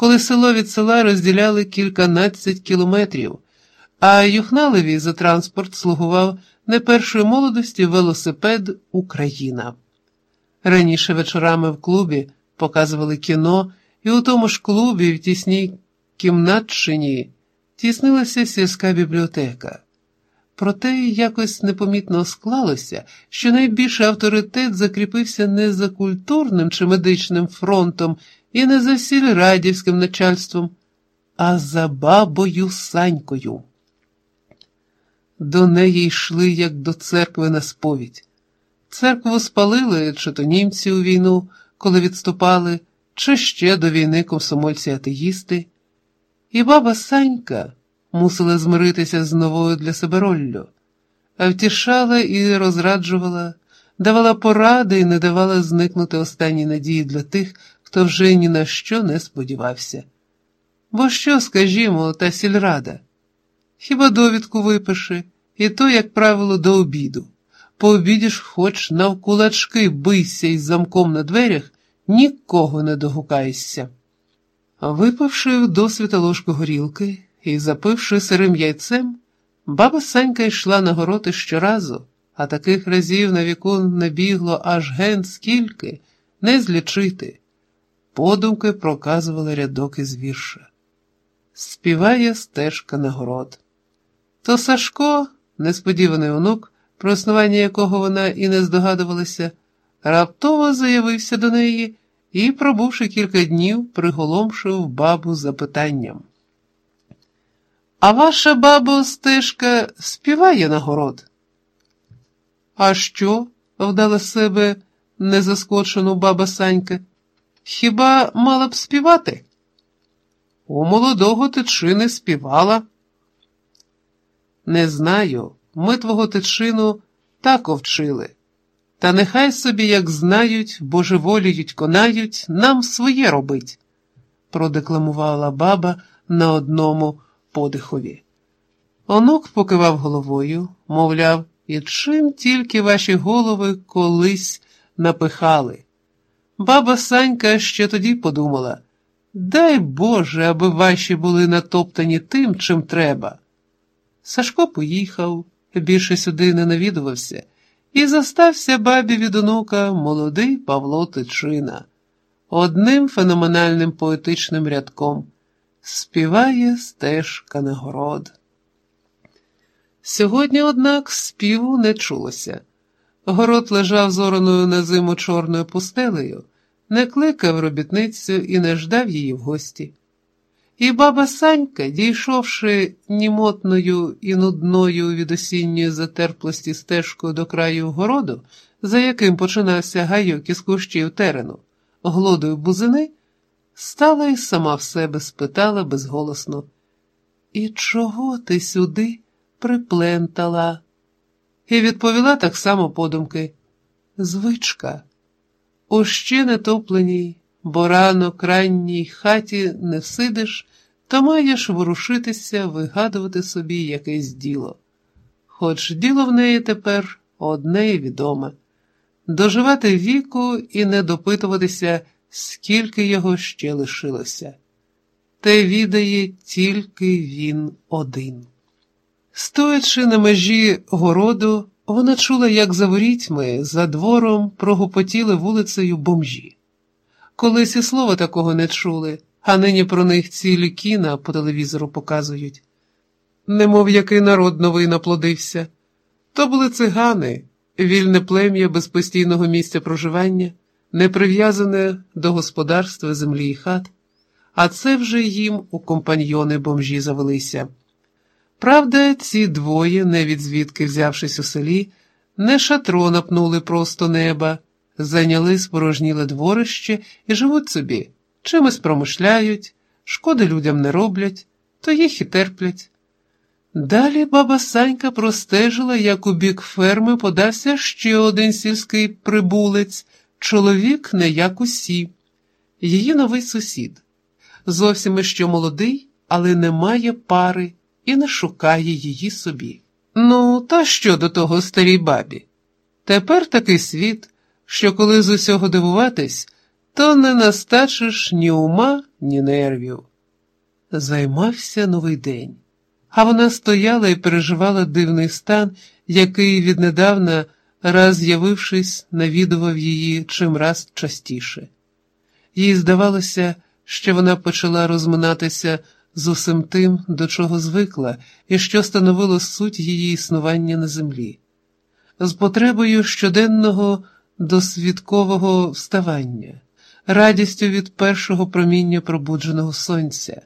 коли село від села розділяли кільканадцять кілометрів, а Юхналеві за транспорт слугував не першої молодості велосипед Україна. Раніше вечорами в клубі показували кіно, і у тому ж клубі в тісній кімнатчині тіснилася сільська бібліотека. Проте якось непомітно склалося, що найбільший авторитет закріпився не за культурним чи медичним фронтом і не за сільрадівським начальством, а за бабою Санькою. До неї йшли, як до церкви на сповідь. Церкву спалили чи то німці у війну, коли відступали, чи ще до війни комсомольці атеїсти. І баба Санька мусила змиритися з новою для себе роллю, а втішала і розраджувала, давала поради і не давала зникнути останні надії для тих, хто вже ні на що не сподівався. Бо що, скажімо, та сільрада? Хіба довідку випиши, і то, як правило, до обіду. По обіді ж хоч навкулачки бийся із замком на дверях, нікого не догукаєшся. Випивши досвіта ложку горілки і запивши сирим яйцем, баба Санька йшла на гороти щоразу, а таких разів на віку набігло аж ген скільки, не злічити. Подумки проказували рядок із вірша. Співає стежка на город. То Сашко, несподіваний онук, про існування якого вона і не здогадувалася, раптово заявився до неї і, пробувши кілька днів, приголомшив бабу запитанням. А ваша бабо стежка співає на город? А що? вдала себе незаскочену баба Санька. Хіба мала б співати? У молодого тичини співала. Не знаю, ми твого тичину так овчили. Та нехай собі, як знають, божеволіють, конають, нам своє робить, продекламувала баба на одному подихові. Онук покивав головою, мовляв, і чим тільки ваші голови колись напихали. Баба Санька ще тоді подумала дай Боже, аби ваші були натоптані тим, чим треба. Сашко поїхав, більше сюди не навідувався, і застався бабі від онука молодий Павло Тичина, одним феноменальним поетичним рядком співає стежка нагород. Сьогодні, однак, співу не чулося. Город лежав зораною на зиму чорною пустелею, не кликав робітницю і не ждав її в гості. І баба Санька, дійшовши німотною і нудною від осінньої затерплості стежкою до краю городу, за яким починався гайок із кущів терену, глодою бузини, стала і сама в себе спитала безголосно І чого ти сюди приплентала? І відповіла так само подумки Звичка, у ще не топленій, бо рано крайній хаті не всидиш, то маєш ворушитися, вигадувати собі якесь діло. Хоч діло в неї тепер одне і відоме доживати віку і не допитуватися, скільки його ще лишилося. Те відає тільки він один. Стоячи на межі городу, вона чула, як за ворітьми, за двором прогупотіли вулицею бомжі. Колись і слова такого не чули, а нині про них цілі кіна по телевізору показують. Немов який народ новий наплодився. То були цигани, вільне плем'я без постійного місця проживання, не прив'язане до господарства, землі і хат, а це вже їм у компаньйони бомжі завелися. Правда, ці двоє, не від звідки взявшись у селі, не шатро напнули просто неба, зайняли спорожніле дворище і живуть собі, чимось промишляють, шкоди людям не роблять, то їх і терплять. Далі баба Санька простежила, як у бік ферми подався ще один сільський прибулець, чоловік не як усі, її новий сусід. Зовсім іще молодий, але не має пари і не шукає її собі. Ну, та що до того старій бабі? Тепер такий світ, що коли з усього дивуватись, то не настачиш ні ума, ні нервів. Займався новий день, а вона стояла і переживала дивний стан, який віднедавна, раз з'явившись, навідував її чимраз частіше. Їй здавалося, що вона почала розминатися з усім тим, до чого звикла, і що становило суть її існування на землі, з потребою щоденного досвідкового вставання, радістю від першого проміння пробудженого сонця